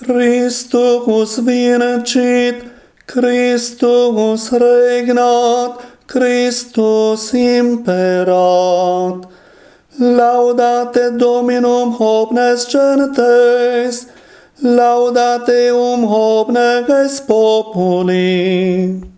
Christus vincit, Christus regnat, Christus imperat. Laudate Dominum homines gentes, laudate um homines populi.